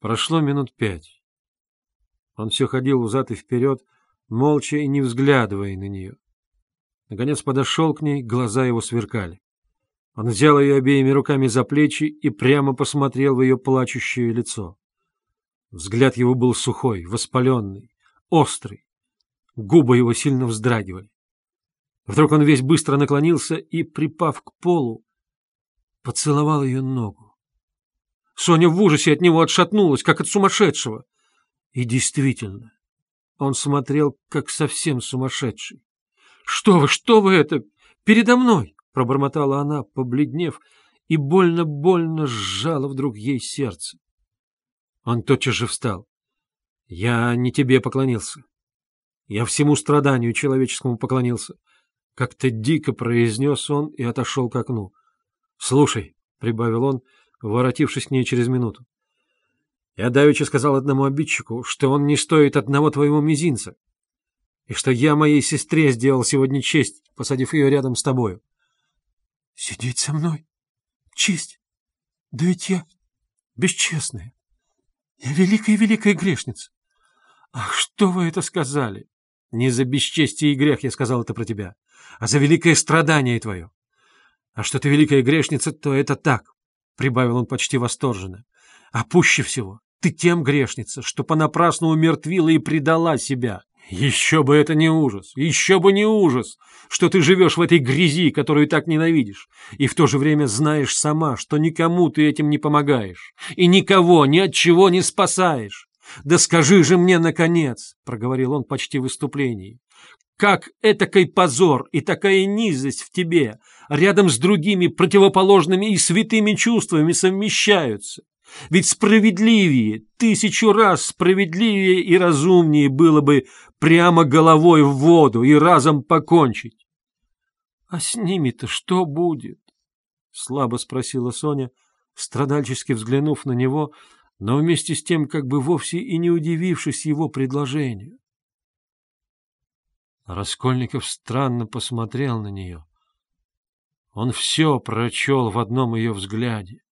Прошло минут пять. Он все ходил взад и вперед, молча и не взглядывая на нее. Наконец подошел к ней, глаза его сверкали. Он взял ее обеими руками за плечи и прямо посмотрел в ее плачущее лицо. Взгляд его был сухой, воспаленный, острый. Губы его сильно вздрагивали. Вдруг он весь быстро наклонился и, припав к полу, поцеловал ее ногу. Соня в ужасе от него отшатнулась, как от сумасшедшего. И действительно, он смотрел, как совсем сумасшедший. — Что вы, что вы это? Передо мной! — пробормотала она, побледнев, и больно-больно сжала вдруг ей сердце. Он тотчас же встал. — Я не тебе поклонился. Я всему страданию человеческому поклонился. Как-то дико произнес он и отошел к окну. — Слушай, — прибавил он, воротившись к ней через минуту. — Я давеча сказал одному обидчику, что он не стоит одного твоего мизинца, и что я моей сестре сделал сегодня честь, посадив ее рядом с тобою. — Сидеть со мной? Честь? Да ведь я бесчестная. Я великая-великая грешница. Ах, что вы это сказали? Не за бесчестие и грех я сказал это про тебя, а за великое страдание твое. А что ты великая грешница, то это так, — прибавил он почти восторженно. А пуще всего ты тем грешница, что понапрасну умертвила и предала себя. Еще бы это не ужас, еще бы не ужас, что ты живешь в этой грязи, которую так ненавидишь, и в то же время знаешь сама, что никому ты этим не помогаешь, и никого ни от чего не спасаешь. Да скажи же мне, наконец, — проговорил он почти в выступлении, — как этакой позор и такая низость в тебе рядом с другими противоположными и святыми чувствами совмещаются? Ведь справедливее, тысячу раз справедливее и разумнее было бы прямо головой в воду и разом покончить. — А с ними-то что будет? — слабо спросила Соня, страдальчески взглянув на него, но вместе с тем как бы вовсе и не удивившись его предложению. Раскольников странно посмотрел на нее. Он все прочел в одном ее взгляде.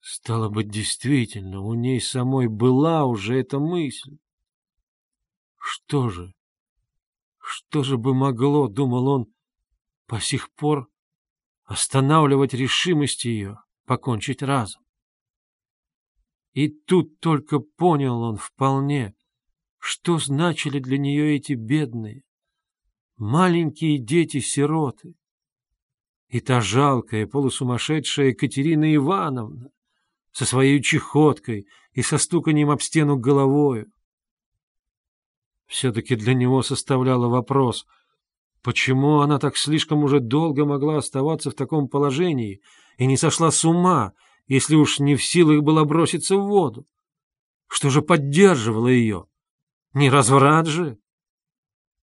Стало быть, действительно, у ней самой была уже эта мысль. Что же? Что же бы могло, думал он, по сих пор останавливать решимость ее покончить разом? И тут только понял он вполне, что значили для нее эти бедные, маленькие дети-сироты. И та жалкая, полусумасшедшая Екатерина Ивановна, со своей чехоткой и со стуканием об стену головою. Все-таки для него составляло вопрос, почему она так слишком уже долго могла оставаться в таком положении и не сошла с ума, если уж не в силах была броситься в воду. Что же поддерживало ее? Не разврат же?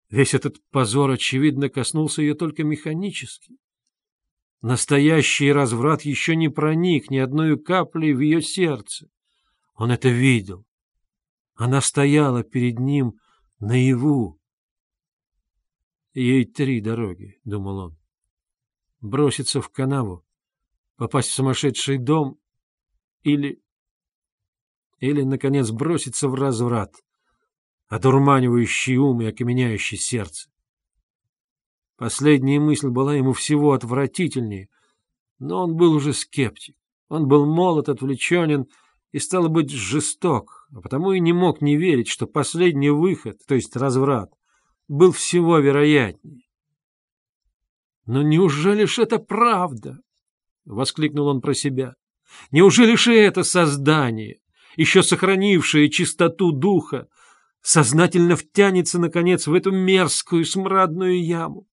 Весь этот позор, очевидно, коснулся ее только механически. Настоящий разврат еще не проник ни одной капли в ее сердце. Он это видел. Она стояла перед ним наяву. Ей три дороги, — думал он. Броситься в канаву, попасть в сумасшедший дом или... Или, наконец, броситься в разврат, одурманивающий ум и окаменяющий сердце. Последняя мысль была ему всего отвратительнее, но он был уже скептик. Он был молод, отвлеченен и, стало быть, жесток, а потому и не мог не верить, что последний выход, то есть разврат, был всего вероятнее. «Но неужели ж это правда?» — воскликнул он про себя. «Неужели ж это создание, еще сохранившее чистоту духа, сознательно втянется, наконец, в эту мерзкую смрадную яму?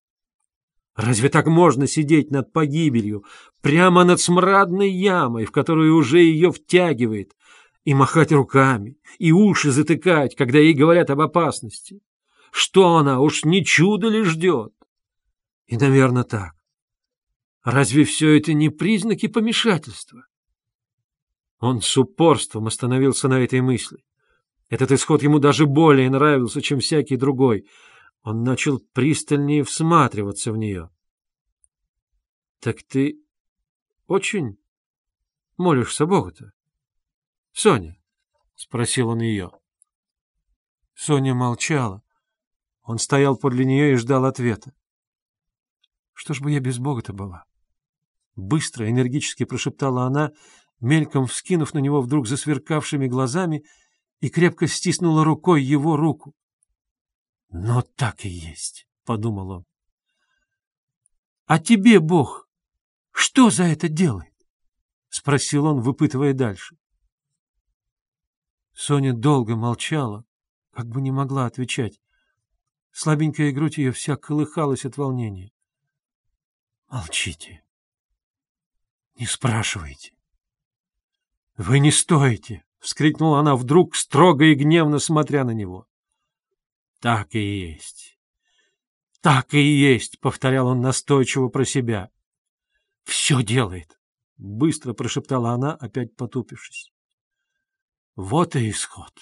Разве так можно сидеть над погибелью, прямо над смрадной ямой, в которую уже ее втягивает, и махать руками, и уши затыкать, когда ей говорят об опасности? Что она, уж не чудо ли ждет? И, наверное, так. Разве все это не признаки помешательства? Он с упорством остановился на этой мысли. Этот исход ему даже более нравился, чем всякий другой — он начал пристальнее всматриваться в нее. — Так ты очень молишься Богу-то? — Соня? — спросил он ее. Соня молчала. Он стоял подле нее и ждал ответа. Что ж бы я без Бога-то была? Быстро, энергически прошептала она, мельком вскинув на него вдруг засверкавшими глазами и крепко стиснула рукой его руку. «Но так и есть», — подумал он. «А тебе, Бог, что за это делает?» — спросил он, выпытывая дальше. Соня долго молчала, как бы не могла отвечать. Слабенькая грудь ее вся колыхалась от волнения. — Молчите. Не спрашивайте. — Вы не стоите! — вскрикнула она вдруг, строго и гневно смотря на него. — Так и есть. Так и есть, — повторял он настойчиво про себя. — Все делает, — быстро прошептала она, опять потупившись. Вот и исход.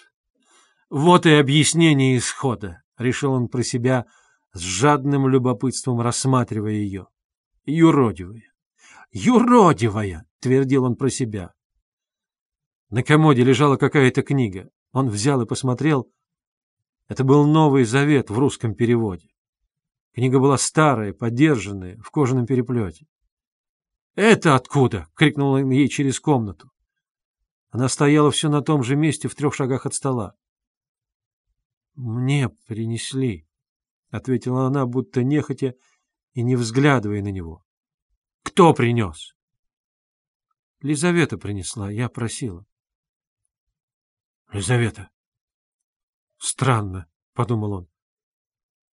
Вот и объяснение исхода, — решил он про себя с жадным любопытством, рассматривая ее. Юродивая. Юродивая, — твердил он про себя. На комоде лежала какая-то книга. Он взял и посмотрел. Это был Новый Завет в русском переводе. Книга была старая, подержанная, в кожаном переплете. «Это откуда?» — крикнул он ей через комнату. Она стояла все на том же месте в трех шагах от стола. «Мне принесли», — ответила она, будто нехотя и не взглядывая на него. «Кто принес?» «Лизавета принесла, я просила». «Лизавета». «Странно», — подумал он.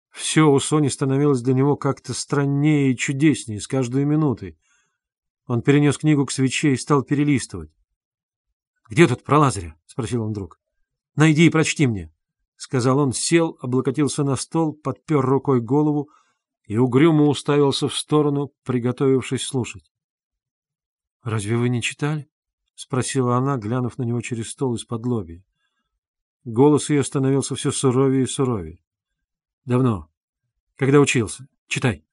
Все у Сони становилось для него как-то страннее и чудеснее с каждой минутой. Он перенес книгу к свече и стал перелистывать. — Где тут про Лазаря? — спросил он вдруг. — Найди и прочти мне. — сказал он, сел, облокотился на стол, подпер рукой голову и угрюмо уставился в сторону, приготовившись слушать. — Разве вы не читали? — спросила она, глянув на него через стол из-под лобья. Голос ее становился все суровее и суровее. — Давно. Когда учился. Читай.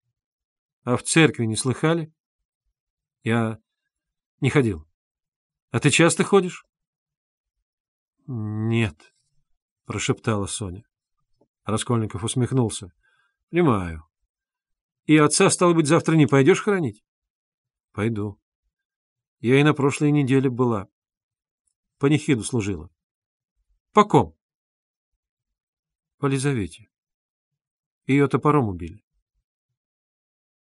— А в церкви не слыхали? — Я не ходил. — А ты часто ходишь? — Нет прошептала Соня. Раскольников усмехнулся. — Понимаю. — И отца, стало быть, завтра не пойдешь хоронить? — Пойду. Я и на прошлой неделе была. По нехиду служила. — По ком? — По Лизавете. Ее топором убили.